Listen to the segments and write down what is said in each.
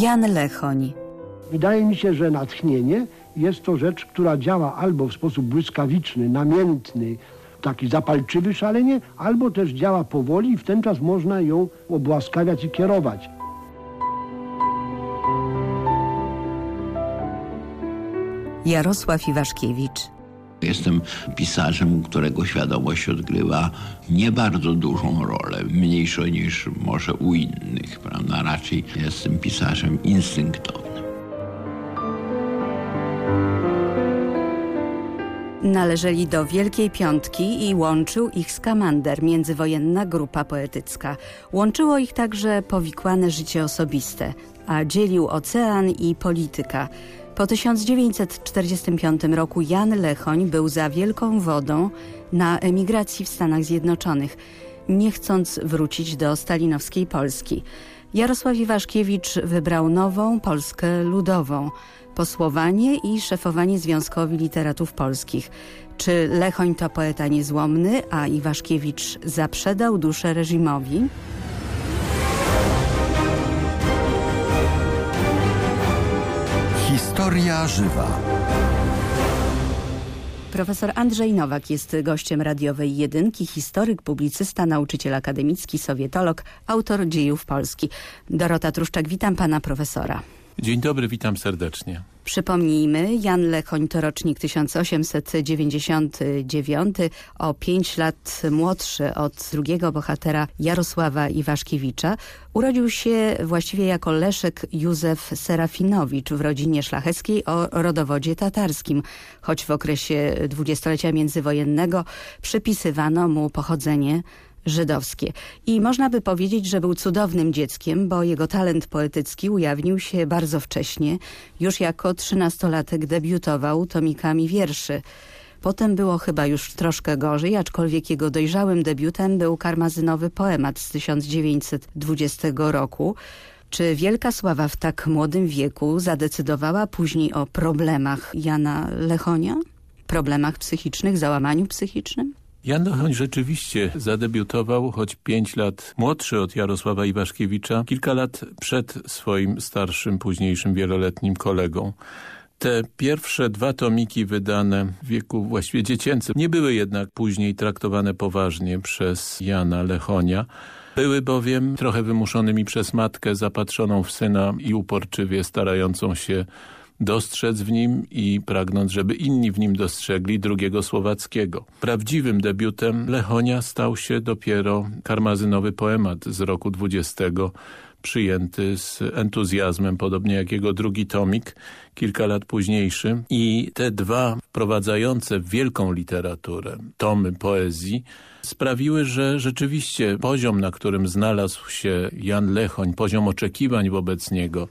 Jan Lechoń. Wydaje mi się, że natchnienie jest to rzecz, która działa albo w sposób błyskawiczny, namiętny, taki zapalczywy szalenie, albo też działa powoli i w ten czas można ją obłaskawiać i kierować. Jarosław Iwaszkiewicz. Jestem pisarzem, którego świadomość odgrywa nie bardzo dużą rolę, mniejszą niż może u innych, prawda? Raczej jestem pisarzem instynktowym. Należeli do Wielkiej Piątki i łączył ich Skamander, międzywojenna grupa poetycka. Łączyło ich także powikłane życie osobiste, a dzielił ocean i polityka. Po 1945 roku Jan Lechoń był za wielką wodą na emigracji w Stanach Zjednoczonych, nie chcąc wrócić do stalinowskiej Polski. Jarosław Iwaszkiewicz wybrał nową Polskę Ludową, posłowanie i szefowanie Związkowi Literatów Polskich. Czy Lechoń to poeta niezłomny, a Iwaszkiewicz zaprzedał duszę reżimowi? Historia żywa. Profesor Andrzej Nowak jest gościem radiowej jedynki, historyk, publicysta, nauczyciel akademicki, sowietolog, autor dziejów Polski. Dorota Truszczak, witam pana profesora. Dzień dobry, witam serdecznie. Przypomnijmy, Jan Lechoń to rocznik 1899, o pięć lat młodszy od drugiego bohatera Jarosława Iwaszkiewicza. Urodził się właściwie jako Leszek Józef Serafinowicz w rodzinie szlacheckiej o rodowodzie tatarskim, choć w okresie dwudziestolecia międzywojennego przypisywano mu pochodzenie żydowskie. I można by powiedzieć, że był cudownym dzieckiem, bo jego talent poetycki ujawnił się bardzo wcześnie. Już jako trzynastolatek debiutował tomikami wierszy. Potem było chyba już troszkę gorzej, aczkolwiek jego dojrzałym debiutem był karmazynowy poemat z 1920 roku. Czy wielka sława w tak młodym wieku zadecydowała później o problemach Jana Lechonia? Problemach psychicznych, załamaniu psychicznym? Jan Lechoń rzeczywiście zadebiutował, choć pięć lat młodszy od Jarosława Iwaszkiewicza, kilka lat przed swoim starszym, późniejszym wieloletnim kolegą. Te pierwsze dwa tomiki wydane w wieku właściwie dziecięcym nie były jednak później traktowane poważnie przez Jana Lechonia. Były bowiem trochę wymuszonymi przez matkę zapatrzoną w syna i uporczywie starającą się dostrzec w nim i pragnąc, żeby inni w nim dostrzegli drugiego słowackiego. Prawdziwym debiutem Lechonia stał się dopiero karmazynowy poemat z roku 20 przyjęty z entuzjazmem, podobnie jak jego drugi tomik, kilka lat późniejszy. I te dwa wprowadzające w wielką literaturę tomy poezji sprawiły, że rzeczywiście poziom, na którym znalazł się Jan Lechoń, poziom oczekiwań wobec niego,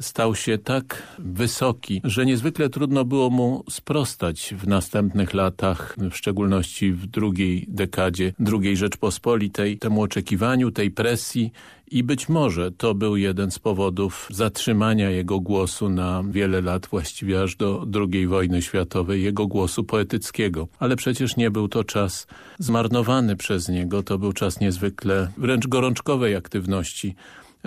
stał się tak wysoki, że niezwykle trudno było mu sprostać w następnych latach, w szczególności w drugiej dekadzie II Rzeczpospolitej, temu oczekiwaniu, tej presji i być może to był jeden z powodów zatrzymania jego głosu na wiele lat, właściwie aż do II wojny światowej, jego głosu poetyckiego. Ale przecież nie był to czas zmarnowany przez niego, to był czas niezwykle wręcz gorączkowej aktywności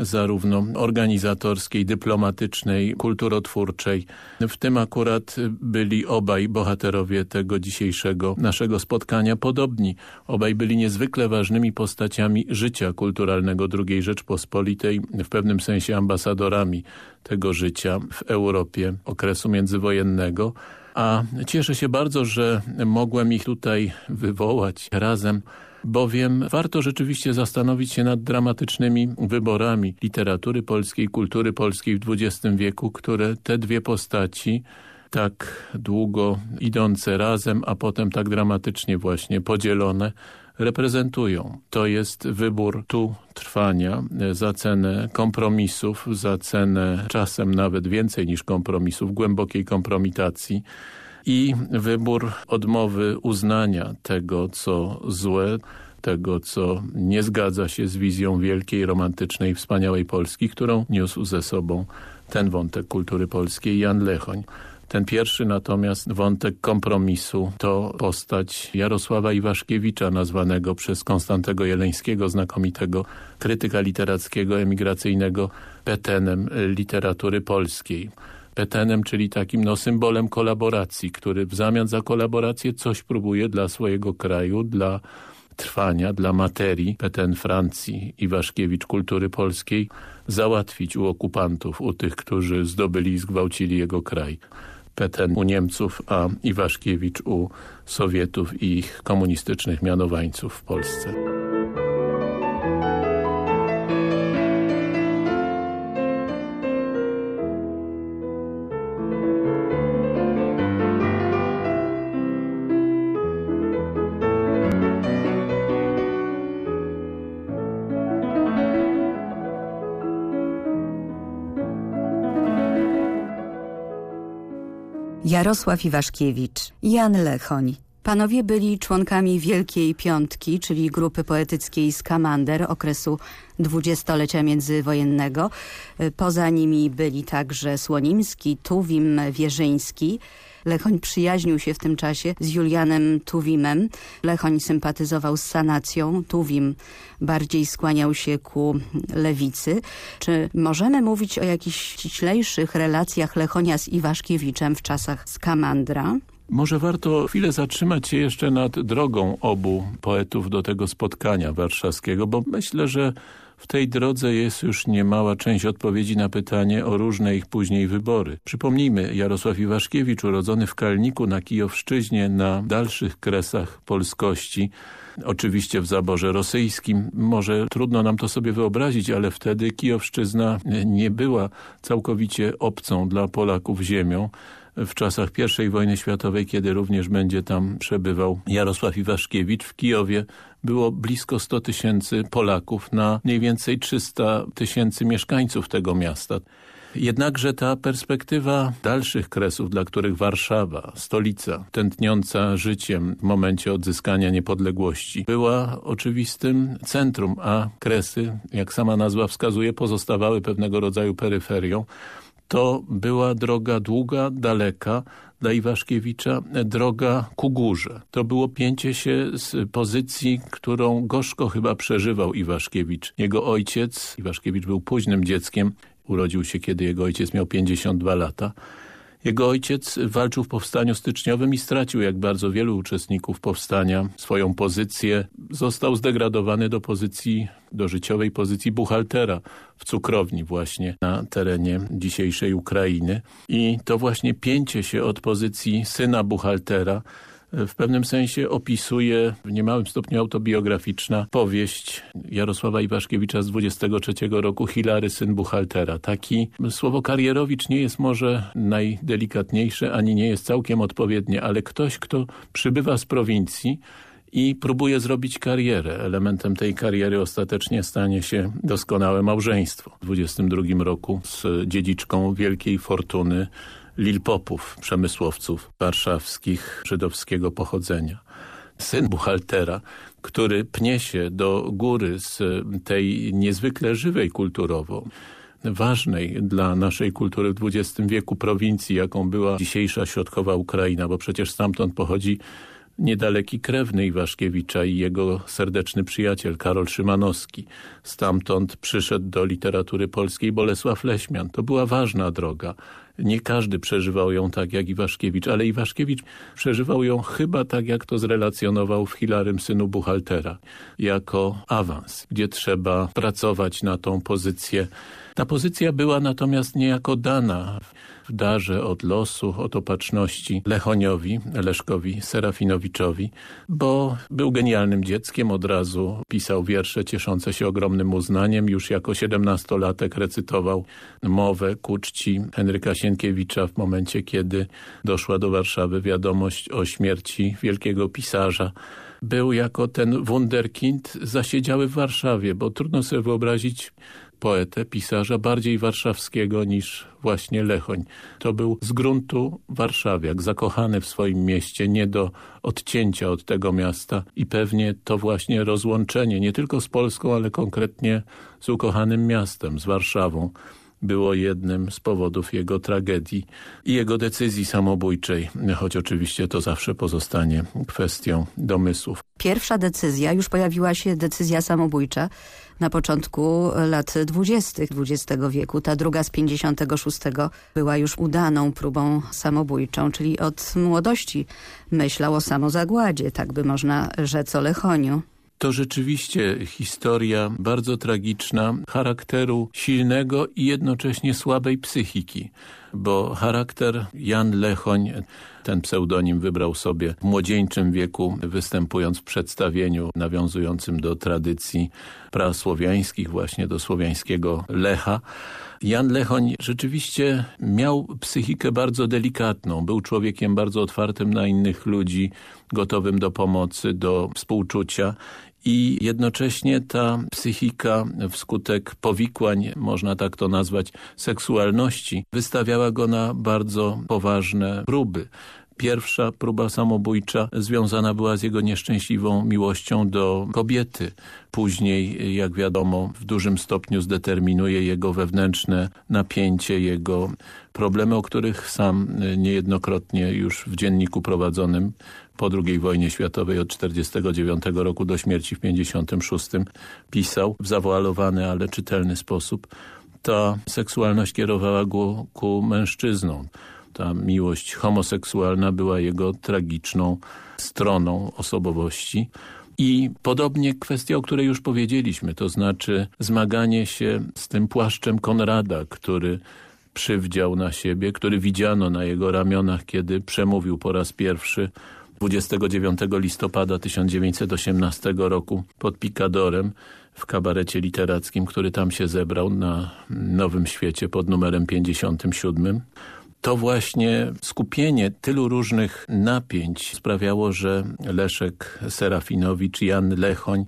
zarówno organizatorskiej, dyplomatycznej, kulturotwórczej. W tym akurat byli obaj bohaterowie tego dzisiejszego naszego spotkania podobni. Obaj byli niezwykle ważnymi postaciami życia kulturalnego II Rzeczpospolitej, w pewnym sensie ambasadorami tego życia w Europie okresu międzywojennego. A cieszę się bardzo, że mogłem ich tutaj wywołać razem bowiem warto rzeczywiście zastanowić się nad dramatycznymi wyborami literatury polskiej, kultury polskiej w XX wieku, które te dwie postaci tak długo idące razem, a potem tak dramatycznie właśnie podzielone, reprezentują. To jest wybór tu trwania za cenę kompromisów, za cenę czasem nawet więcej niż kompromisów, głębokiej kompromitacji, i wybór odmowy uznania tego, co złe, tego, co nie zgadza się z wizją wielkiej, romantycznej, wspaniałej Polski, którą niósł ze sobą ten wątek kultury polskiej Jan Lechoń. Ten pierwszy natomiast wątek kompromisu to postać Jarosława Iwaszkiewicza, nazwanego przez Konstantego Jeleńskiego, znakomitego krytyka literackiego, emigracyjnego, petenem literatury polskiej petenem, czyli takim no, symbolem kolaboracji, który w zamian za kolaborację coś próbuje dla swojego kraju, dla trwania, dla materii peten Francji Iwaszkiewicz kultury polskiej załatwić u okupantów, u tych, którzy zdobyli i zgwałcili jego kraj. Peten u Niemców, a Iwaszkiewicz u Sowietów i ich komunistycznych mianowańców w Polsce. Jarosław Iwaszkiewicz, Jan Lechoń. Panowie byli członkami Wielkiej Piątki, czyli grupy poetyckiej Skamander okresu dwudziestolecia międzywojennego. Poza nimi byli także Słonimski, Tuwim, Wierzyński. Lechoń przyjaźnił się w tym czasie z Julianem Tuwimem. Lechoń sympatyzował z sanacją. Tuwim bardziej skłaniał się ku lewicy. Czy możemy mówić o jakichś ściślejszych relacjach Lechonia z Iwaszkiewiczem w czasach Skamandra? Może warto chwilę zatrzymać się jeszcze nad drogą obu poetów do tego spotkania warszawskiego, bo myślę, że w tej drodze jest już niemała część odpowiedzi na pytanie o różne ich później wybory. Przypomnijmy, Jarosław Iwaszkiewicz, urodzony w Kalniku na Kijowszczyźnie, na dalszych kresach polskości, oczywiście w zaborze rosyjskim. Może trudno nam to sobie wyobrazić, ale wtedy Kijowszczyzna nie była całkowicie obcą dla Polaków ziemią w czasach I wojny światowej, kiedy również będzie tam przebywał Jarosław Iwaszkiewicz. W Kijowie było blisko 100 tysięcy Polaków na mniej więcej 300 tysięcy mieszkańców tego miasta. Jednakże ta perspektywa dalszych kresów, dla których Warszawa, stolica, tętniąca życiem w momencie odzyskania niepodległości, była oczywistym centrum, a kresy, jak sama nazwa wskazuje, pozostawały pewnego rodzaju peryferią to była droga długa, daleka, dla Iwaszkiewicza droga ku górze. To było pięcie się z pozycji, którą gorzko chyba przeżywał Iwaszkiewicz. Jego ojciec, Iwaszkiewicz był późnym dzieckiem, urodził się kiedy jego ojciec miał 52 lata, jego ojciec walczył w powstaniu styczniowym i stracił, jak bardzo wielu uczestników powstania, swoją pozycję. Został zdegradowany do pozycji, do życiowej pozycji buchaltera w cukrowni właśnie na terenie dzisiejszej Ukrainy. I to właśnie pięcie się od pozycji syna buchaltera w pewnym sensie opisuje w niemałym stopniu autobiograficzna powieść Jarosława Iwaszkiewicza z 23 roku Hilary, syn buchaltera. Taki słowo karierowicz nie jest może najdelikatniejsze, ani nie jest całkiem odpowiednie, ale ktoś, kto przybywa z prowincji i próbuje zrobić karierę. Elementem tej kariery ostatecznie stanie się doskonałe małżeństwo. W 22 roku z dziedziczką wielkiej fortuny lilpopów, przemysłowców warszawskich żydowskiego pochodzenia. Syn buchaltera, który pnie się do góry z tej niezwykle żywej kulturowo, ważnej dla naszej kultury w XX wieku prowincji, jaką była dzisiejsza środkowa Ukraina, bo przecież stamtąd pochodzi niedaleki krewny Iwaszkiewicza i jego serdeczny przyjaciel Karol Szymanowski. Stamtąd przyszedł do literatury polskiej Bolesław Leśmian. To była ważna droga. Nie każdy przeżywał ją tak jak Iwaszkiewicz, ale Iwaszkiewicz przeżywał ją chyba tak jak to zrelacjonował w Hilarym Synu Buchaltera, jako awans, gdzie trzeba pracować na tą pozycję. Ta pozycja była natomiast niejako dana w darze od losu, od opatrzności Lechoniowi, Leszkowi Serafinowiczowi, bo był genialnym dzieckiem, od razu pisał wiersze cieszące się ogromnym uznaniem. Już jako siedemnastolatek recytował mowę ku czci Henryka Sienkiewicza w momencie, kiedy doszła do Warszawy wiadomość o śmierci wielkiego pisarza. Był jako ten wunderkind zasiedziały w Warszawie, bo trudno sobie wyobrazić poetę, pisarza bardziej warszawskiego niż właśnie Lechoń. To był z gruntu warszawiak, zakochany w swoim mieście, nie do odcięcia od tego miasta. I pewnie to właśnie rozłączenie nie tylko z Polską, ale konkretnie z ukochanym miastem, z Warszawą było jednym z powodów jego tragedii i jego decyzji samobójczej, choć oczywiście to zawsze pozostanie kwestią domysłów. Pierwsza decyzja, już pojawiła się decyzja samobójcza na początku lat dwudziestych XX wieku. Ta druga z 56 była już udaną próbą samobójczą, czyli od młodości myślał o samozagładzie, tak by można rzec o Lechoniu. To rzeczywiście historia bardzo tragiczna, charakteru silnego i jednocześnie słabej psychiki, bo charakter Jan Lechoń, ten pseudonim wybrał sobie w młodzieńczym wieku, występując w przedstawieniu nawiązującym do tradycji prasłowiańskich, właśnie do słowiańskiego Lecha. Jan Lechoń rzeczywiście miał psychikę bardzo delikatną, był człowiekiem bardzo otwartym na innych ludzi, gotowym do pomocy, do współczucia i jednocześnie ta psychika wskutek powikłań, można tak to nazwać, seksualności, wystawiała go na bardzo poważne próby. Pierwsza próba samobójcza związana była z jego nieszczęśliwą miłością do kobiety. Później, jak wiadomo, w dużym stopniu zdeterminuje jego wewnętrzne napięcie, jego problemy, o których sam niejednokrotnie już w dzienniku prowadzonym po II wojnie światowej od 1949 roku do śmierci w 1956 pisał w zawoalowany, ale czytelny sposób. Ta seksualność kierowała go ku mężczyznom. Ta miłość homoseksualna była jego tragiczną stroną osobowości. I podobnie kwestia, o której już powiedzieliśmy, to znaczy zmaganie się z tym płaszczem Konrada, który przywdział na siebie, który widziano na jego ramionach, kiedy przemówił po raz pierwszy 29 listopada 1918 roku pod Picadorem w kabarecie literackim, który tam się zebrał na Nowym Świecie pod numerem 57. To właśnie skupienie tylu różnych napięć sprawiało, że Leszek Serafinowicz, Jan Lechoń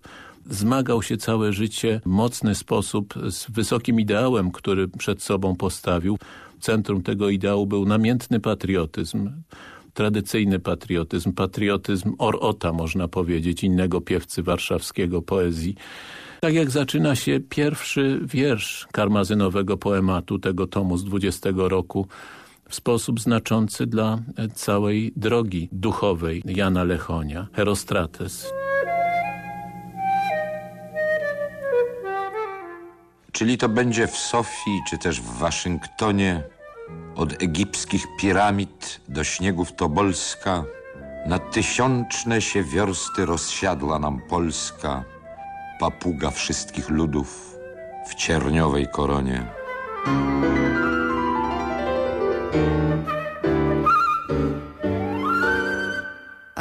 zmagał się całe życie w mocny sposób z wysokim ideałem, który przed sobą postawił. Centrum tego ideału był namiętny patriotyzm tradycyjny patriotyzm, patriotyzm Orota, można powiedzieć, innego piewcy warszawskiego poezji. Tak jak zaczyna się pierwszy wiersz karmazynowego poematu tego tomu z 20 roku, w sposób znaczący dla całej drogi duchowej Jana Lechonia, Herostrates. Czyli to będzie w Sofii, czy też w Waszyngtonie, od egipskich piramid do śniegów Tobolska, na tysiączne się wiorsty rozsiadła nam Polska, papuga wszystkich ludów w cierniowej koronie.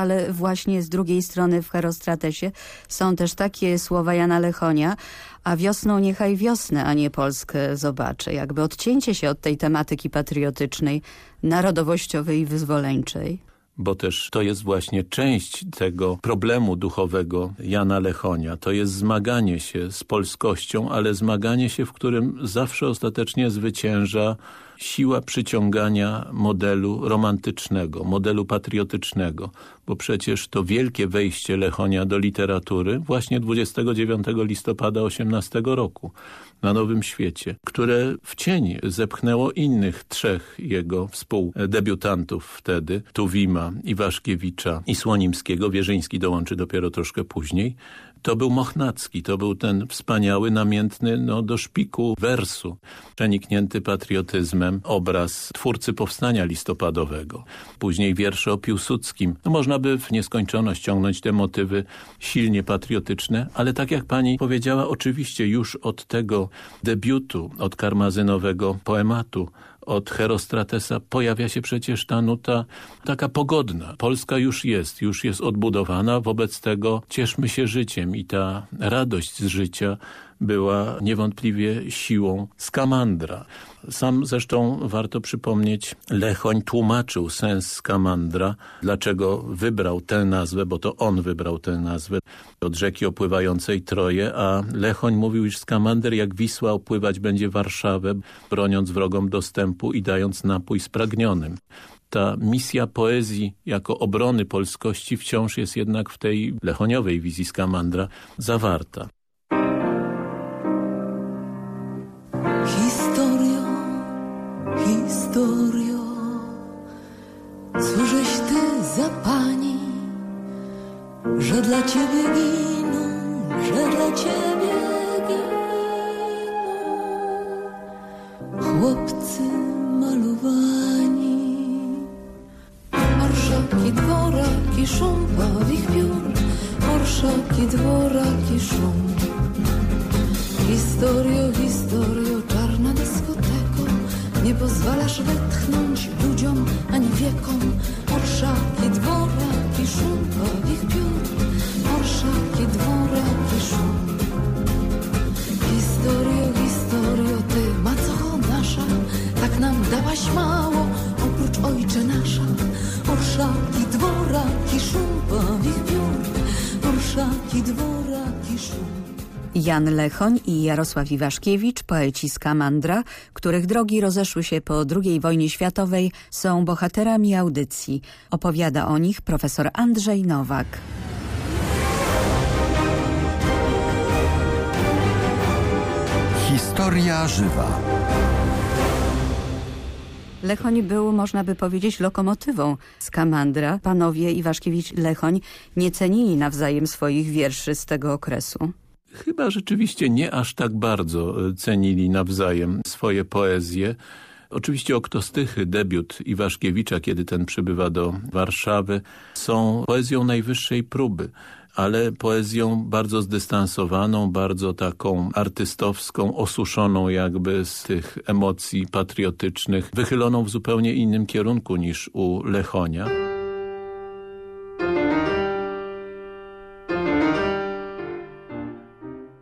Ale właśnie z drugiej strony w Herostratesie są też takie słowa Jana Lechonia, a wiosną niechaj wiosnę, a nie Polskę zobaczę. Jakby odcięcie się od tej tematyki patriotycznej, narodowościowej i wyzwoleńczej bo też to jest właśnie część tego problemu duchowego Jana Lechonia. To jest zmaganie się z polskością, ale zmaganie się, w którym zawsze ostatecznie zwycięża siła przyciągania modelu romantycznego, modelu patriotycznego, bo przecież to wielkie wejście Lechonia do literatury właśnie 29 listopada 18 roku na Nowym Świecie, które w cień zepchnęło innych trzech jego współdebiutantów wtedy, Tuwima, Iwaszkiewicza i Słonimskiego. Wierzyński dołączy dopiero troszkę później to był Mochnacki, to był ten wspaniały, namiętny no, do szpiku wersu, przeniknięty patriotyzmem obraz twórcy powstania listopadowego. Później wiersze o Piłsudskim. No, można by w nieskończoność ciągnąć te motywy silnie patriotyczne, ale tak jak pani powiedziała, oczywiście już od tego debiutu, od karmazynowego poematu, od Herostratesa pojawia się przecież ta nuta taka pogodna. Polska już jest, już jest odbudowana, wobec tego cieszmy się życiem i ta radość z życia była niewątpliwie siłą skamandra. Sam zresztą warto przypomnieć, Lechoń tłumaczył sens skamandra, dlaczego wybrał tę nazwę, bo to on wybrał tę nazwę od rzeki opływającej Troje, a Lechoń mówił, iż skamander jak Wisła opływać będzie Warszawę, broniąc wrogom dostępu i dając napój spragnionym ta misja poezji jako obrony polskości wciąż jest jednak w tej lechoniowej wizji Skamandra zawarta. historio, cóżeś ty za pani, że dla ciebie giną, że dla ciebie giną chłopcy malowani. Orszaki, dworaki, w ich piór, orszaki, dworaki, szum. Historio pozwalasz wetchnąć ludziom ani wiekom. Jan Lechoń i Jarosław Iwaszkiewicz, poeci z Kamandra, których drogi rozeszły się po II wojnie światowej, są bohaterami audycji. Opowiada o nich profesor Andrzej Nowak. Historia żywa. Lechoń był, można by powiedzieć, lokomotywą z Kamandra. Panowie Iwaszkiewicz-Lechoń nie cenili nawzajem swoich wierszy z tego okresu. Chyba rzeczywiście nie aż tak bardzo e, cenili nawzajem swoje poezje. Oczywiście Oktostychy, debiut Iwaszkiewicza, kiedy ten przybywa do Warszawy, są poezją najwyższej próby ale poezją bardzo zdystansowaną, bardzo taką artystowską, osuszoną jakby z tych emocji patriotycznych, wychyloną w zupełnie innym kierunku niż u Lechonia.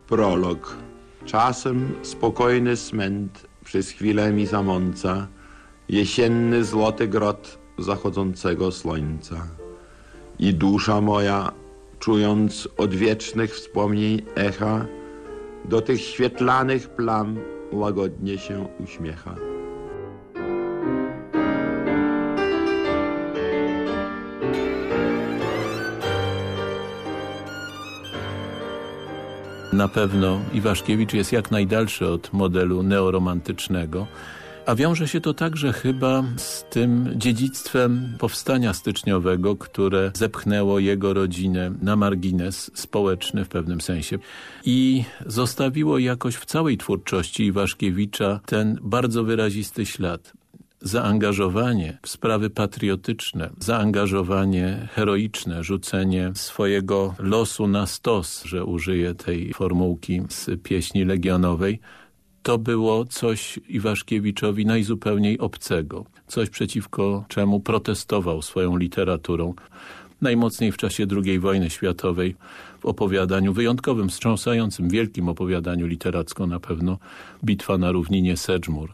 Prolog. Czasem spokojny smęt przez chwilę mi zamąca, jesienny złoty grot zachodzącego słońca. I dusza moja, czując odwiecznych wspomnień echa, do tych świetlanych plam łagodnie się uśmiecha. Na pewno Iwaszkiewicz jest jak najdalszy od modelu neoromantycznego, a wiąże się to także chyba z tym dziedzictwem powstania styczniowego, które zepchnęło jego rodzinę na margines społeczny w pewnym sensie i zostawiło jakoś w całej twórczości Iwaszkiewicza ten bardzo wyrazisty ślad zaangażowanie w sprawy patriotyczne, zaangażowanie heroiczne, rzucenie swojego losu na stos, że użyję tej formułki z pieśni legionowej, to było coś Iwaszkiewiczowi najzupełniej obcego. Coś przeciwko czemu protestował swoją literaturą. Najmocniej w czasie II wojny światowej w opowiadaniu wyjątkowym, wstrząsającym, wielkim opowiadaniu literacko na pewno Bitwa na równinie Sedżmur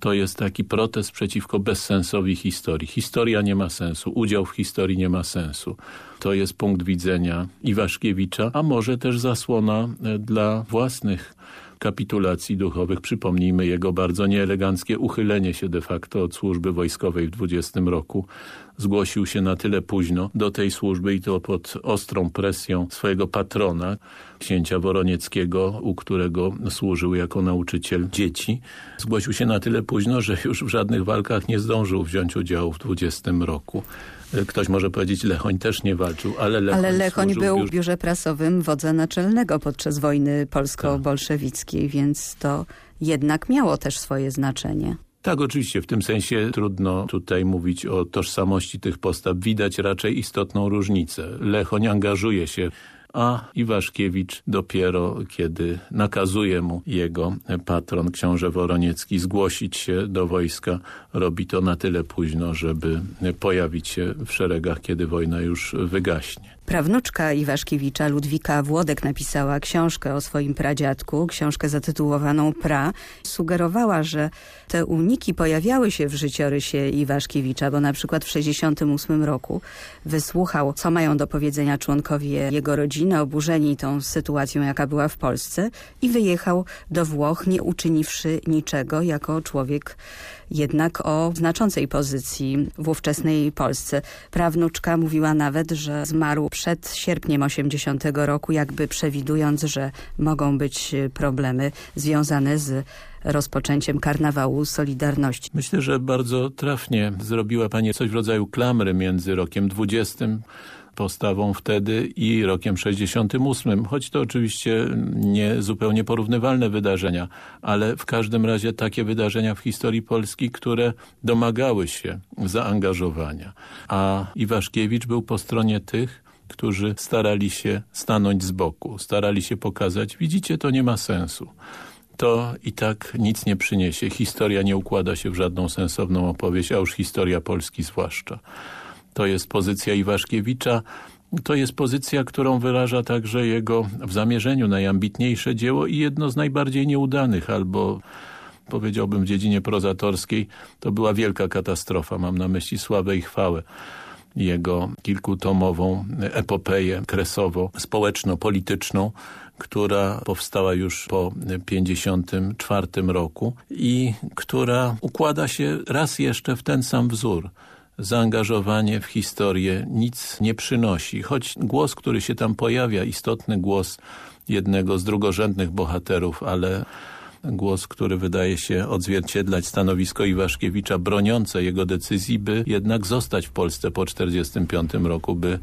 to jest taki protest przeciwko bezsensowi historii. Historia nie ma sensu, udział w historii nie ma sensu. To jest punkt widzenia Iwaszkiewicza, a może też zasłona e, dla własnych kapitulacji duchowych. Przypomnijmy jego bardzo nieeleganckie uchylenie się de facto od służby wojskowej w 20 roku. Zgłosił się na tyle późno do tej służby i to pod ostrą presją swojego patrona, księcia Woronieckiego, u którego służył jako nauczyciel dzieci. Zgłosił się na tyle późno, że już w żadnych walkach nie zdążył wziąć udziału w 20 roku. Ktoś może powiedzieć, Lechoń też nie walczył, ale Lechoń, ale Lechoń był w biurze prasowym wodza naczelnego podczas wojny polsko-bolszewickiej, więc to jednak miało też swoje znaczenie. Tak, oczywiście. W tym sensie trudno tutaj mówić o tożsamości tych postaw. Widać raczej istotną różnicę. Lechoń angażuje się a Iwaszkiewicz dopiero kiedy nakazuje mu jego patron, książę Woroniecki, zgłosić się do wojska, robi to na tyle późno, żeby pojawić się w szeregach, kiedy wojna już wygaśnie. Prawnuczka Iwaszkiewicza, Ludwika Włodek, napisała książkę o swoim pradziadku, książkę zatytułowaną Pra. Sugerowała, że te uniki pojawiały się w życiorysie Iwaszkiewicza, bo na przykład w 1968 roku wysłuchał, co mają do powiedzenia członkowie jego rodziny, oburzeni tą sytuacją, jaka była w Polsce i wyjechał do Włoch, nie uczyniwszy niczego jako człowiek jednak o znaczącej pozycji w ówczesnej Polsce. Prawnuczka mówiła nawet, że zmarł przed sierpniem 80 roku, jakby przewidując, że mogą być problemy związane z rozpoczęciem karnawału Solidarności. Myślę, że bardzo trafnie zrobiła Pani coś w rodzaju klamry między rokiem 20 postawą wtedy i rokiem 68, choć to oczywiście nie zupełnie porównywalne wydarzenia, ale w każdym razie takie wydarzenia w historii Polski, które domagały się zaangażowania. A Iwaszkiewicz był po stronie tych, którzy starali się stanąć z boku, starali się pokazać, widzicie, to nie ma sensu to i tak nic nie przyniesie. Historia nie układa się w żadną sensowną opowieść, a już historia Polski zwłaszcza. To jest pozycja Iwaszkiewicza, to jest pozycja, którą wyraża także jego w zamierzeniu najambitniejsze dzieło i jedno z najbardziej nieudanych, albo powiedziałbym w dziedzinie prozatorskiej, to była wielka katastrofa, mam na myśli sławę i chwałę. Jego kilkutomową epopeję kresowo-społeczno-polityczną, która powstała już po 54 roku i która układa się raz jeszcze w ten sam wzór zaangażowanie w historię nic nie przynosi. Choć głos, który się tam pojawia, istotny głos jednego z drugorzędnych bohaterów, ale głos, który wydaje się odzwierciedlać stanowisko Iwaszkiewicza broniące jego decyzji, by jednak zostać w Polsce po 1945 roku, by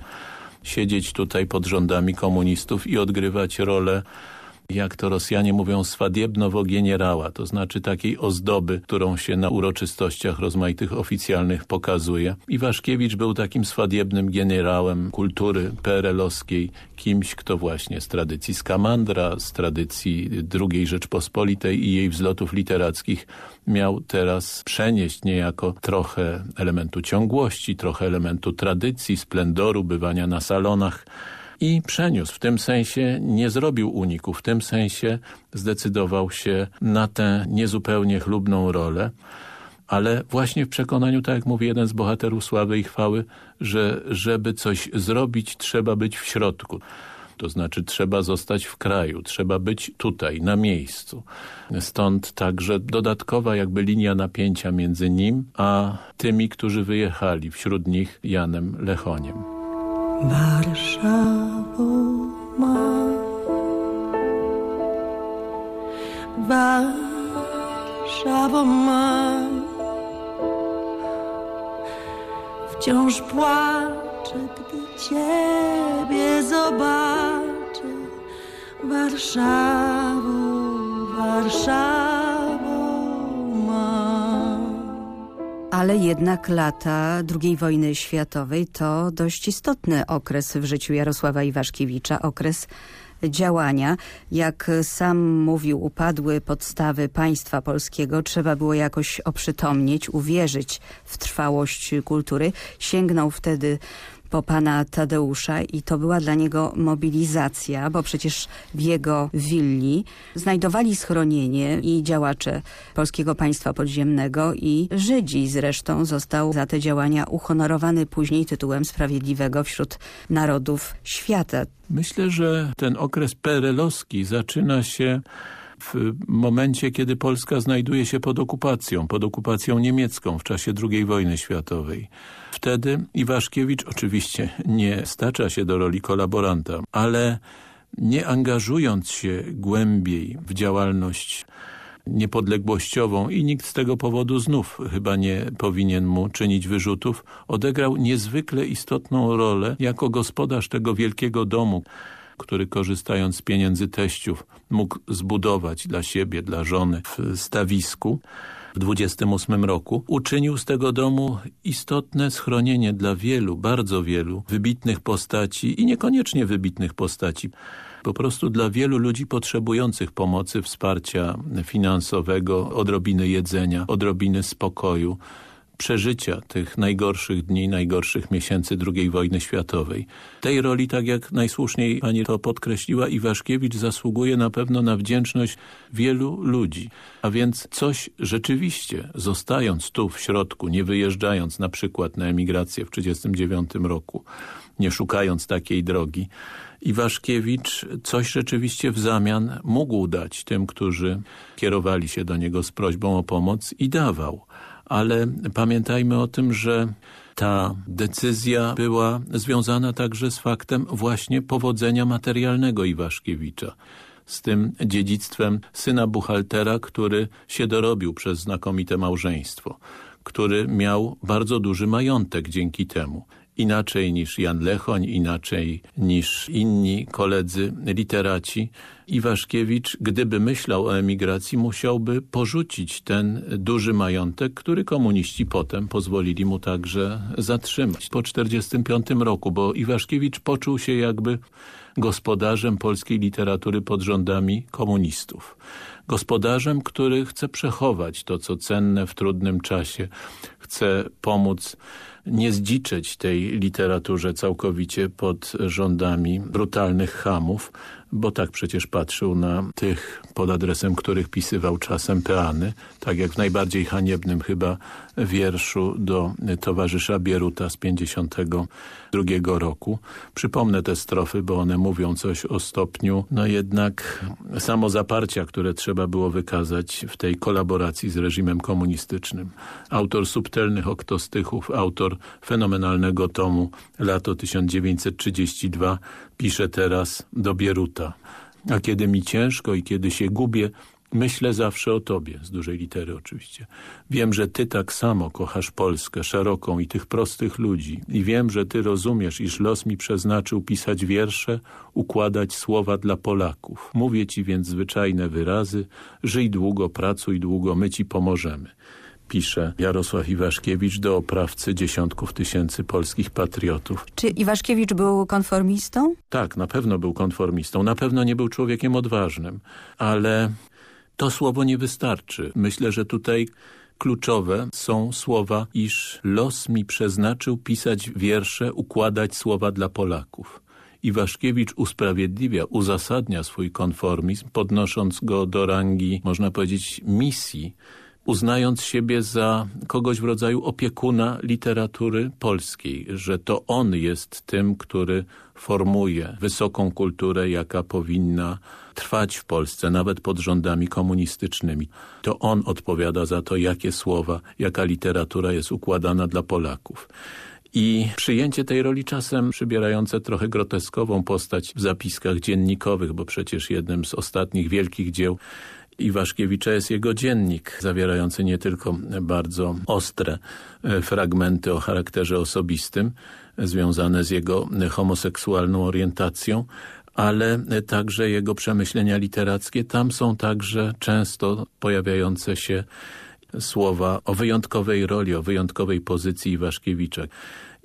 siedzieć tutaj pod rządami komunistów i odgrywać rolę jak to Rosjanie mówią, swadiebnowo generała, to znaczy takiej ozdoby, którą się na uroczystościach rozmaitych oficjalnych pokazuje. Iwaszkiewicz był takim swadiebnym generałem kultury PRL-owskiej, kimś, kto właśnie z tradycji Skamandra, z tradycji II Rzeczpospolitej i jej wzlotów literackich miał teraz przenieść niejako trochę elementu ciągłości, trochę elementu tradycji, splendoru, bywania na salonach, i przeniósł. W tym sensie nie zrobił uniku, w tym sensie zdecydował się na tę niezupełnie chlubną rolę, ale właśnie w przekonaniu, tak jak mówi jeden z bohaterów Sławy i Chwały, że żeby coś zrobić, trzeba być w środku. To znaczy trzeba zostać w kraju, trzeba być tutaj, na miejscu. Stąd także dodatkowa jakby linia napięcia między nim a tymi, którzy wyjechali, wśród nich Janem Lechoniem. Warszawo ma. Warszawo ma. Wciąż płaczę, gdy Ciebie zobaczę. Warszawo, Warszawo ale jednak lata II wojny światowej to dość istotny okres w życiu Jarosława Iwaszkiewicza, okres działania. Jak sam mówił, upadły podstawy państwa polskiego. Trzeba było jakoś oprzytomnieć, uwierzyć w trwałość kultury. Sięgnął wtedy po pana Tadeusza i to była dla niego mobilizacja, bo przecież w jego willi znajdowali schronienie i działacze Polskiego Państwa Podziemnego i Żydzi. Zresztą został za te działania uhonorowany później tytułem Sprawiedliwego wśród Narodów Świata. Myślę, że ten okres perelowski zaczyna się w momencie, kiedy Polska znajduje się pod okupacją, pod okupacją niemiecką w czasie II wojny światowej. Wtedy Iwaszkiewicz oczywiście nie stacza się do roli kolaboranta, ale nie angażując się głębiej w działalność niepodległościową i nikt z tego powodu znów chyba nie powinien mu czynić wyrzutów, odegrał niezwykle istotną rolę jako gospodarz tego wielkiego domu, który korzystając z pieniędzy teściów mógł zbudować dla siebie, dla żony w stawisku w 28 roku, uczynił z tego domu istotne schronienie dla wielu, bardzo wielu wybitnych postaci i niekoniecznie wybitnych postaci. Po prostu dla wielu ludzi potrzebujących pomocy, wsparcia finansowego, odrobiny jedzenia, odrobiny spokoju, przeżycia tych najgorszych dni, najgorszych miesięcy II wojny światowej. Tej roli, tak jak najsłuszniej pani to podkreśliła, Iwaszkiewicz zasługuje na pewno na wdzięczność wielu ludzi. A więc coś rzeczywiście, zostając tu w środku, nie wyjeżdżając na przykład na emigrację w 1939 roku, nie szukając takiej drogi, Iwaszkiewicz coś rzeczywiście w zamian mógł dać tym, którzy kierowali się do niego z prośbą o pomoc i dawał ale pamiętajmy o tym, że ta decyzja była związana także z faktem właśnie powodzenia materialnego Iwaszkiewicza z tym dziedzictwem syna buchaltera, który się dorobił przez znakomite małżeństwo, który miał bardzo duży majątek dzięki temu. Inaczej niż Jan Lechoń, inaczej niż inni koledzy literaci. Iwaszkiewicz, gdyby myślał o emigracji, musiałby porzucić ten duży majątek, który komuniści potem pozwolili mu także zatrzymać po 1945 roku, bo Iwaszkiewicz poczuł się jakby gospodarzem polskiej literatury pod rządami komunistów. Gospodarzem, który chce przechować to, co cenne w trudnym czasie, chce pomóc nie zdziczeć tej literaturze całkowicie pod rządami brutalnych hamów, bo tak przecież patrzył na tych, pod adresem których pisywał czasem peany, tak jak w najbardziej haniebnym chyba wierszu do towarzysza Bieruta z 52 roku. Przypomnę te strofy, bo one mówią coś o stopniu, no jednak samozaparcia, które trzeba było wykazać w tej kolaboracji z reżimem komunistycznym. Autor subtelnych oktostychów, autor fenomenalnego tomu Lato 1932 pisze teraz do Bieruta. A kiedy mi ciężko i kiedy się gubię, myślę zawsze o tobie, z dużej litery oczywiście. Wiem, że ty tak samo kochasz Polskę szeroką i tych prostych ludzi. I wiem, że ty rozumiesz, iż los mi przeznaczył pisać wiersze, układać słowa dla Polaków. Mówię ci więc zwyczajne wyrazy, żyj długo, pracuj długo, my ci pomożemy pisze Jarosław Iwaszkiewicz do oprawcy dziesiątków tysięcy polskich patriotów. Czy Iwaszkiewicz był konformistą? Tak, na pewno był konformistą. Na pewno nie był człowiekiem odważnym, ale to słowo nie wystarczy. Myślę, że tutaj kluczowe są słowa, iż los mi przeznaczył pisać wiersze, układać słowa dla Polaków. Iwaszkiewicz usprawiedliwia, uzasadnia swój konformizm, podnosząc go do rangi, można powiedzieć, misji, uznając siebie za kogoś w rodzaju opiekuna literatury polskiej, że to on jest tym, który formuje wysoką kulturę, jaka powinna trwać w Polsce, nawet pod rządami komunistycznymi. To on odpowiada za to, jakie słowa, jaka literatura jest układana dla Polaków. I przyjęcie tej roli czasem przybierające trochę groteskową postać w zapiskach dziennikowych, bo przecież jednym z ostatnich wielkich dzieł Iwaszkiewicza jest jego dziennik, zawierający nie tylko bardzo ostre e, fragmenty o charakterze osobistym, związane z jego homoseksualną orientacją, ale także jego przemyślenia literackie. Tam są także często pojawiające się słowa o wyjątkowej roli, o wyjątkowej pozycji Iwaszkiewicza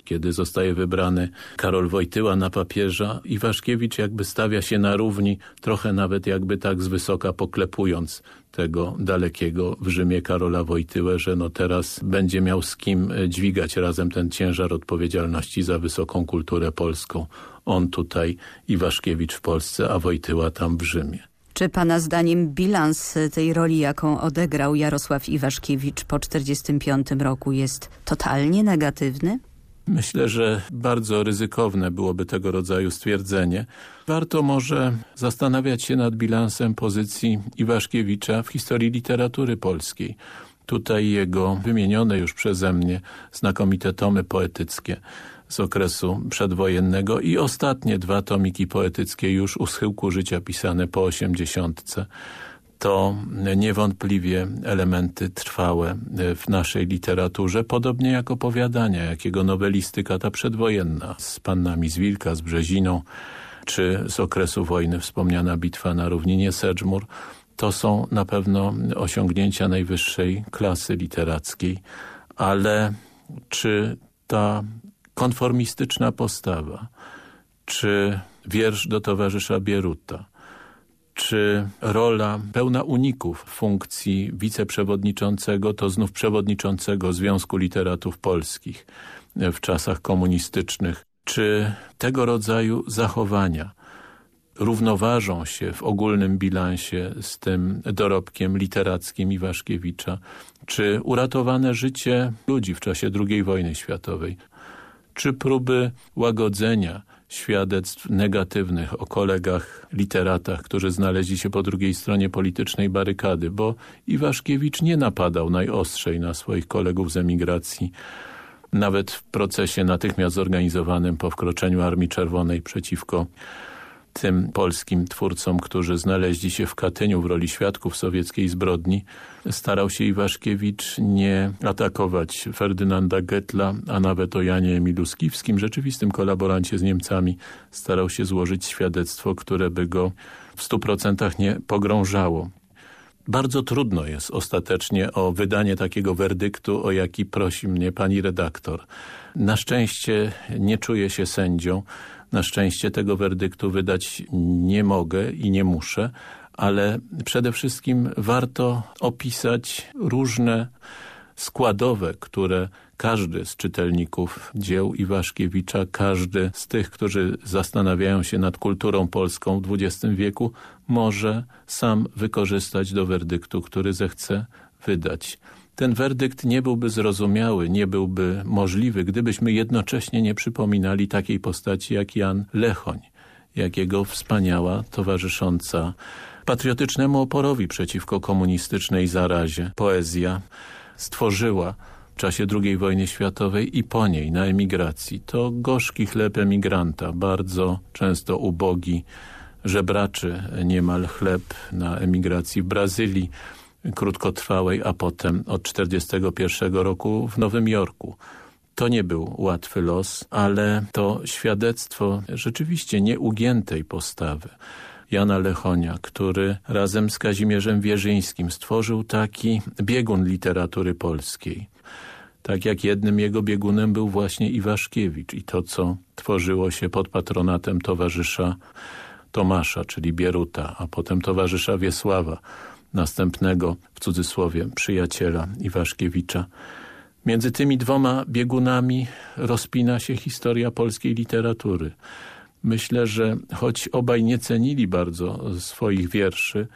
kiedy zostaje wybrany Karol Wojtyła na papieża, Iwaszkiewicz jakby stawia się na równi, trochę nawet jakby tak z wysoka poklepując tego dalekiego w Rzymie Karola Wojtyłę, że no teraz będzie miał z kim dźwigać razem ten ciężar odpowiedzialności za wysoką kulturę polską. On tutaj, Iwaszkiewicz w Polsce, a Wojtyła tam w Rzymie. Czy pana zdaniem bilans tej roli, jaką odegrał Jarosław Iwaszkiewicz po 1945 roku jest totalnie negatywny? Myślę, że bardzo ryzykowne byłoby tego rodzaju stwierdzenie. Warto może zastanawiać się nad bilansem pozycji Iwaszkiewicza w historii literatury polskiej. Tutaj jego wymienione już przeze mnie znakomite tomy poetyckie z okresu przedwojennego i ostatnie dwa tomiki poetyckie już u schyłku życia pisane po osiemdziesiątce to niewątpliwie elementy trwałe w naszej literaturze, podobnie jak opowiadania, jakiego nowelistyka ta przedwojenna z Pannami z Wilka, z Brzeziną, czy z okresu wojny wspomniana bitwa na równinie Sedżmur, to są na pewno osiągnięcia najwyższej klasy literackiej, ale czy ta konformistyczna postawa, czy wiersz do towarzysza Bieruta, czy rola pełna uników funkcji wiceprzewodniczącego, to znów przewodniczącego Związku Literatów Polskich w czasach komunistycznych, czy tego rodzaju zachowania równoważą się w ogólnym bilansie z tym dorobkiem literackim Iwaszkiewicza, czy uratowane życie ludzi w czasie II wojny światowej, czy próby łagodzenia świadectw negatywnych o kolegach literatach, którzy znaleźli się po drugiej stronie politycznej barykady, bo Iwaszkiewicz nie napadał najostrzej na swoich kolegów z emigracji, nawet w procesie natychmiast zorganizowanym po wkroczeniu Armii Czerwonej przeciwko tym polskim twórcom, którzy znaleźli się w Katyniu w roli świadków sowieckiej zbrodni, starał się Iwaszkiewicz nie atakować Ferdynanda Getla, a nawet o Janie Emilu Skiwskim, rzeczywistym kolaborancie z Niemcami, starał się złożyć świadectwo, które by go w stu procentach nie pogrążało. Bardzo trudno jest ostatecznie o wydanie takiego werdyktu, o jaki prosi mnie pani redaktor. Na szczęście nie czuję się sędzią, na szczęście tego werdyktu wydać nie mogę i nie muszę, ale przede wszystkim warto opisać różne składowe, które każdy z czytelników dzieł Iwaszkiewicza, każdy z tych, którzy zastanawiają się nad kulturą polską w XX wieku, może sam wykorzystać do werdyktu, który zechce wydać. Ten werdykt nie byłby zrozumiały, nie byłby możliwy, gdybyśmy jednocześnie nie przypominali takiej postaci jak Jan Lechoń, jak jego wspaniała towarzysząca patriotycznemu oporowi przeciwko komunistycznej zarazie. Poezja stworzyła w czasie II wojny światowej i po niej na emigracji. To gorzki chleb emigranta, bardzo często ubogi, żebraczy niemal chleb na emigracji w Brazylii, krótkotrwałej, a potem od 1941 roku w Nowym Jorku. To nie był łatwy los, ale to świadectwo rzeczywiście nieugiętej postawy. Jana Lechonia, który razem z Kazimierzem Wierzyńskim stworzył taki biegun literatury polskiej. Tak jak jednym jego biegunem był właśnie Iwaszkiewicz i to, co tworzyło się pod patronatem towarzysza Tomasza, czyli Bieruta, a potem towarzysza Wiesława, następnego, w cudzysłowie, przyjaciela Iwaszkiewicza. Między tymi dwoma biegunami rozpina się historia polskiej literatury. Myślę, że choć obaj nie cenili bardzo swoich wierszy,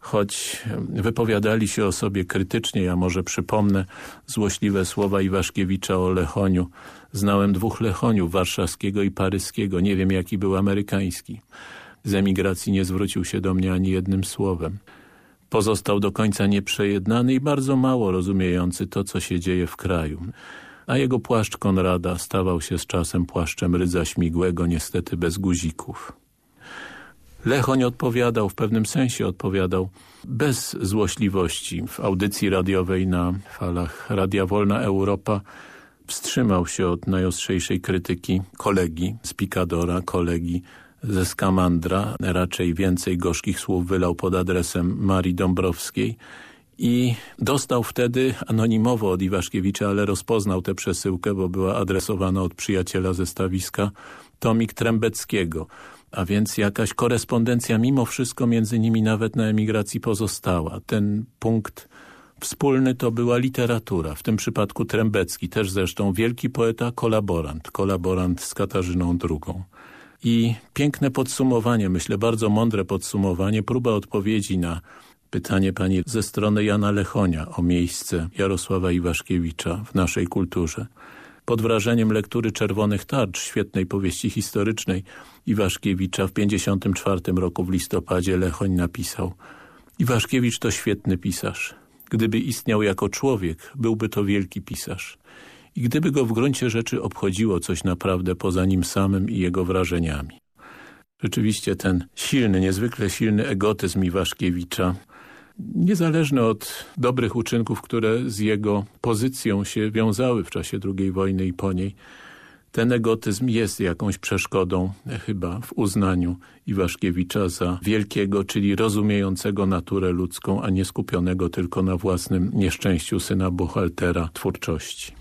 choć wypowiadali się o sobie krytycznie, ja może przypomnę złośliwe słowa Iwaszkiewicza o Lechoniu. Znałem dwóch Lechoniów, warszawskiego i paryskiego, nie wiem jaki był amerykański. Z emigracji nie zwrócił się do mnie ani jednym słowem. Pozostał do końca nieprzejednany i bardzo mało rozumiejący to, co się dzieje w kraju. A jego płaszcz Konrada stawał się z czasem płaszczem rydza śmigłego, niestety bez guzików. Lechoń odpowiadał, w pewnym sensie odpowiadał, bez złośliwości. W audycji radiowej na falach Radia Wolna Europa wstrzymał się od najostrzejszej krytyki kolegi z Picadora, kolegi ze Skamandra, raczej więcej gorzkich słów wylał pod adresem Marii Dąbrowskiej i dostał wtedy anonimowo od Iwaszkiewicza, ale rozpoznał tę przesyłkę, bo była adresowana od przyjaciela ze stawiska, Tomik Trębeckiego, a więc jakaś korespondencja mimo wszystko między nimi nawet na emigracji pozostała. Ten punkt wspólny to była literatura, w tym przypadku Trębecki, też zresztą wielki poeta, kolaborant, kolaborant z Katarzyną II. I piękne podsumowanie, myślę bardzo mądre podsumowanie, próba odpowiedzi na pytanie pani ze strony Jana Lechonia o miejsce Jarosława Iwaszkiewicza w naszej kulturze. Pod wrażeniem lektury Czerwonych Tarcz, świetnej powieści historycznej Iwaszkiewicza w 1954 roku w listopadzie Lechoń napisał Iwaszkiewicz to świetny pisarz. Gdyby istniał jako człowiek, byłby to wielki pisarz i gdyby go w gruncie rzeczy obchodziło coś naprawdę poza nim samym i jego wrażeniami. Rzeczywiście ten silny, niezwykle silny egotyzm Iwaszkiewicza, niezależny od dobrych uczynków, które z jego pozycją się wiązały w czasie II wojny i po niej, ten egotyzm jest jakąś przeszkodą chyba w uznaniu Iwaszkiewicza za wielkiego, czyli rozumiejącego naturę ludzką, a nie skupionego tylko na własnym nieszczęściu syna buchaltera twórczości.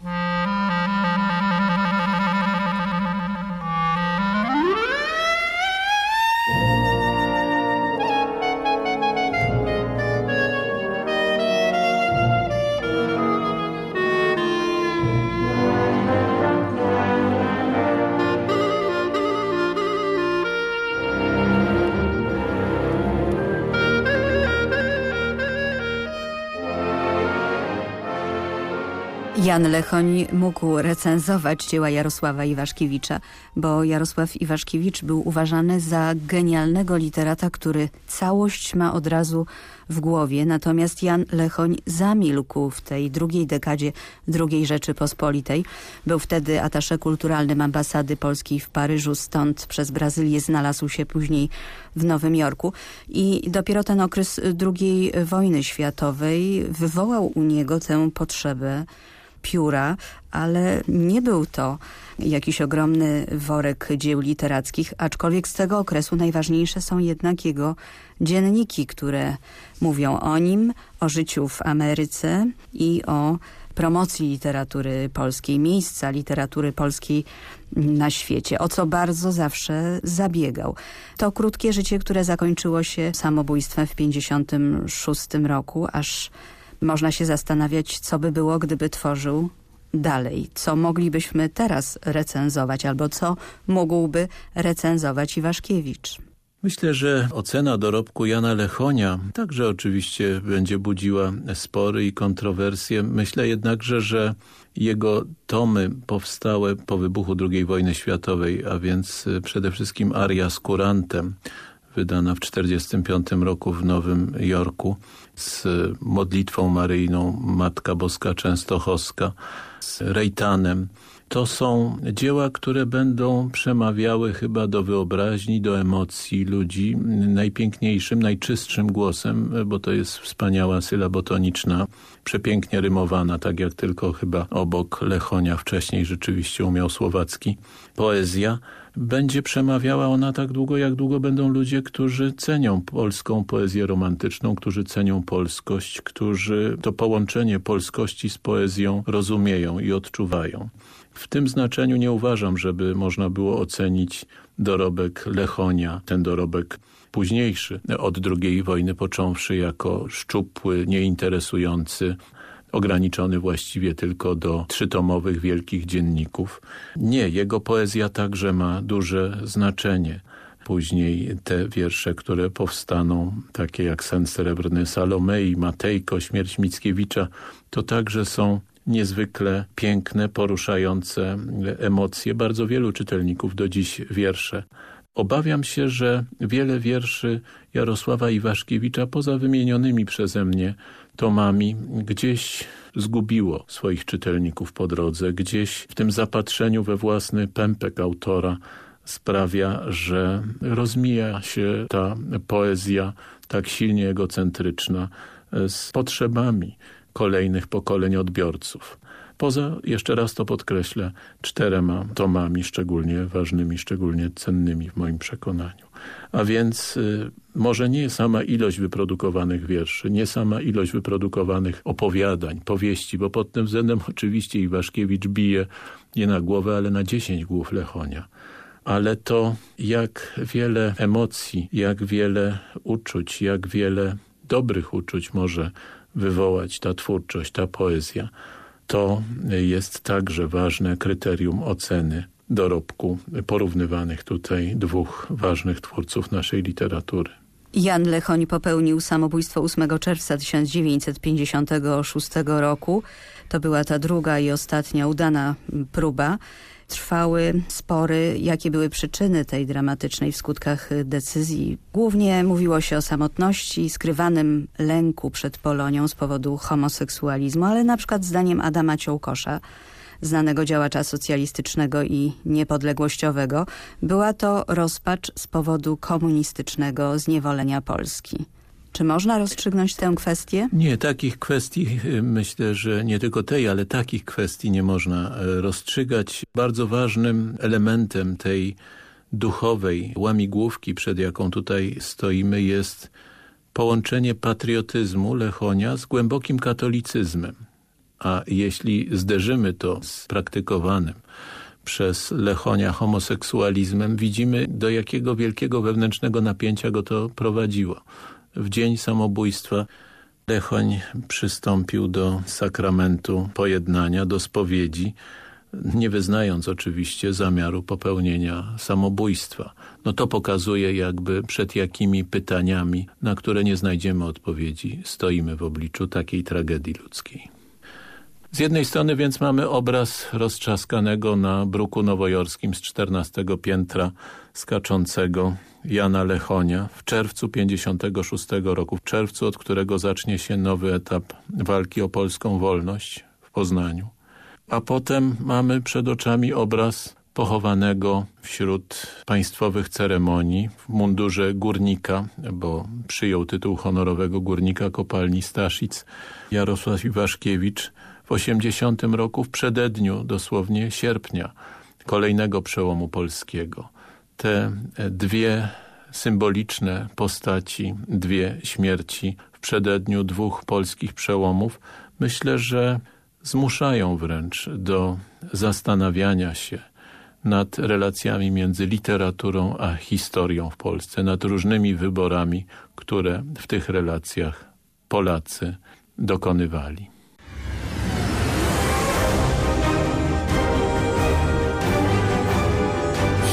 Jan Lechoń mógł recenzować dzieła Jarosława Iwaszkiewicza, bo Jarosław Iwaszkiewicz był uważany za genialnego literata, który całość ma od razu w głowie. Natomiast Jan Lechoń zamilkł w tej drugiej dekadzie II Rzeczypospolitej. Był wtedy atasze kulturalnym ambasady polskiej w Paryżu, stąd przez Brazylię znalazł się później w Nowym Jorku. I dopiero ten okres II wojny światowej wywołał u niego tę potrzebę pióra, ale nie był to jakiś ogromny worek dzieł literackich, aczkolwiek z tego okresu najważniejsze są jednak jego dzienniki, które mówią o nim, o życiu w Ameryce i o promocji literatury polskiej, miejsca literatury polskiej na świecie, o co bardzo zawsze zabiegał. To krótkie życie, które zakończyło się samobójstwem w 56 roku, aż można się zastanawiać, co by było, gdyby tworzył dalej, co moglibyśmy teraz recenzować, albo co mógłby recenzować Iwaszkiewicz. Myślę, że ocena dorobku Jana Lechonia także oczywiście będzie budziła spory i kontrowersje. Myślę jednakże, że jego tomy powstałe po wybuchu II wojny światowej, a więc przede wszystkim aria z kurantem, wydana w 1945 roku w Nowym Jorku z modlitwą maryjną Matka Boska Częstochowska, z Rejtanem. To są dzieła, które będą przemawiały chyba do wyobraźni, do emocji ludzi najpiękniejszym, najczystszym głosem, bo to jest wspaniała sylabotoniczna, przepięknie rymowana, tak jak tylko chyba obok Lechonia wcześniej rzeczywiście umiał słowacki. Poezja będzie przemawiała ona tak długo, jak długo będą ludzie, którzy cenią polską poezję romantyczną, którzy cenią polskość, którzy to połączenie polskości z poezją rozumieją i odczuwają. W tym znaczeniu nie uważam, żeby można było ocenić dorobek Lechonia, ten dorobek późniejszy, od II wojny począwszy jako szczupły, nieinteresujący, ograniczony właściwie tylko do trzytomowych wielkich dzienników. Nie, jego poezja także ma duże znaczenie. Później te wiersze, które powstaną, takie jak Sen Srebrny Salomei, Matejko, Śmierć Mickiewicza, to także są niezwykle piękne, poruszające emocje bardzo wielu czytelników do dziś wiersze. Obawiam się, że wiele wierszy Jarosława Iwaszkiewicza, poza wymienionymi przeze mnie tomami, gdzieś zgubiło swoich czytelników po drodze. Gdzieś w tym zapatrzeniu we własny pępek autora sprawia, że rozmija się ta poezja tak silnie egocentryczna z potrzebami kolejnych pokoleń odbiorców. Poza, jeszcze raz to podkreślę, czterema tomami szczególnie ważnymi, szczególnie cennymi w moim przekonaniu. A więc y, może nie sama ilość wyprodukowanych wierszy, nie sama ilość wyprodukowanych opowiadań, powieści, bo pod tym względem oczywiście Iwaszkiewicz bije nie na głowę, ale na dziesięć głów Lechonia. Ale to jak wiele emocji, jak wiele uczuć, jak wiele dobrych uczuć może wywołać ta twórczość, ta poezja, to jest także ważne kryterium oceny dorobku porównywanych tutaj dwóch ważnych twórców naszej literatury. Jan Lechoń popełnił samobójstwo 8 czerwca 1956 roku. To była ta druga i ostatnia udana próba. Trwały spory, jakie były przyczyny tej dramatycznej w skutkach decyzji. Głównie mówiło się o samotności, skrywanym lęku przed Polonią z powodu homoseksualizmu, ale na przykład zdaniem Adama Ciołkosza znanego działacza socjalistycznego i niepodległościowego, była to rozpacz z powodu komunistycznego zniewolenia Polski. Czy można rozstrzygnąć tę kwestię? Nie, takich kwestii, myślę, że nie tylko tej, ale takich kwestii nie można e, rozstrzygać. Bardzo ważnym elementem tej duchowej łamigłówki, przed jaką tutaj stoimy, jest połączenie patriotyzmu Lechonia z głębokim katolicyzmem. A jeśli zderzymy to z praktykowanym przez Lechonia homoseksualizmem, widzimy do jakiego wielkiego wewnętrznego napięcia go to prowadziło. W dzień samobójstwa Lechoń przystąpił do sakramentu pojednania, do spowiedzi, nie wyznając oczywiście zamiaru popełnienia samobójstwa. No to pokazuje jakby przed jakimi pytaniami, na które nie znajdziemy odpowiedzi, stoimy w obliczu takiej tragedii ludzkiej. Z jednej strony więc mamy obraz roztrzaskanego na bruku nowojorskim z 14 piętra skaczącego Jana Lechonia w czerwcu 56 roku, w czerwcu, od którego zacznie się nowy etap walki o polską wolność w Poznaniu. A potem mamy przed oczami obraz pochowanego wśród państwowych ceremonii w mundurze górnika, bo przyjął tytuł honorowego górnika kopalni Staszic Jarosław Iwaszkiewicz w 80 roku w przededniu dosłownie sierpnia kolejnego przełomu polskiego. Te dwie symboliczne postaci, dwie śmierci w przededniu dwóch polskich przełomów myślę, że zmuszają wręcz do zastanawiania się nad relacjami między literaturą a historią w Polsce, nad różnymi wyborami, które w tych relacjach Polacy dokonywali.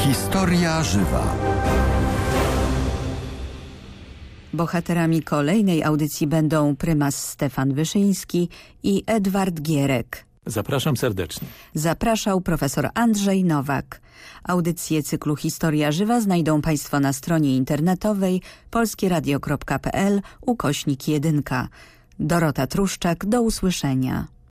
Historia żywa. Bohaterami kolejnej audycji będą prymas Stefan Wyszyński i Edward Gierek. Zapraszam serdecznie. Zapraszał profesor Andrzej Nowak. Audycje cyklu Historia Żywa znajdą Państwo na stronie internetowej polskieradio.pl ukośnik 1. Dorota Truszczak, do usłyszenia.